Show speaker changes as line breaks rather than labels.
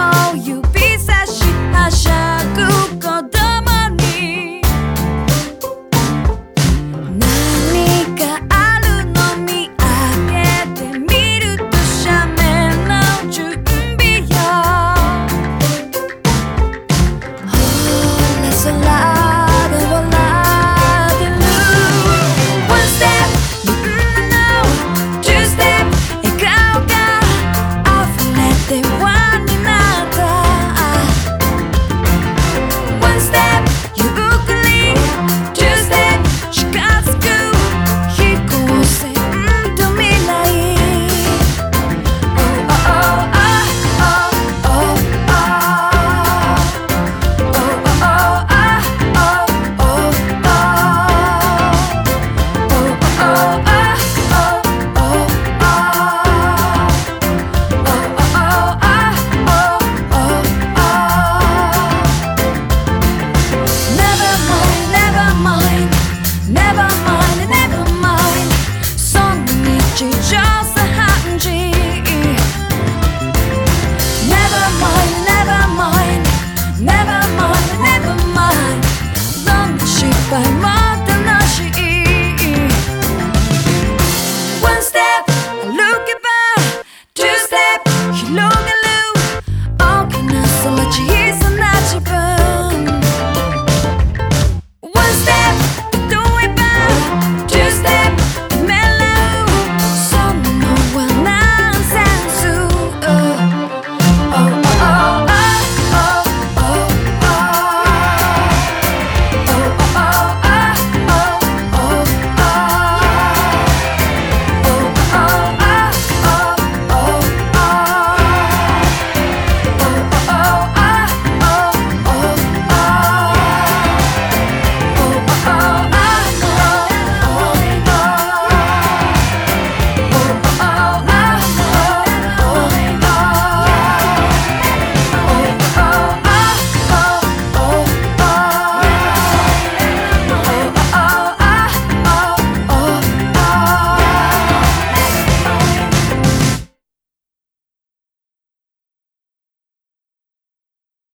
Oh, you be sashi, hashaku, go.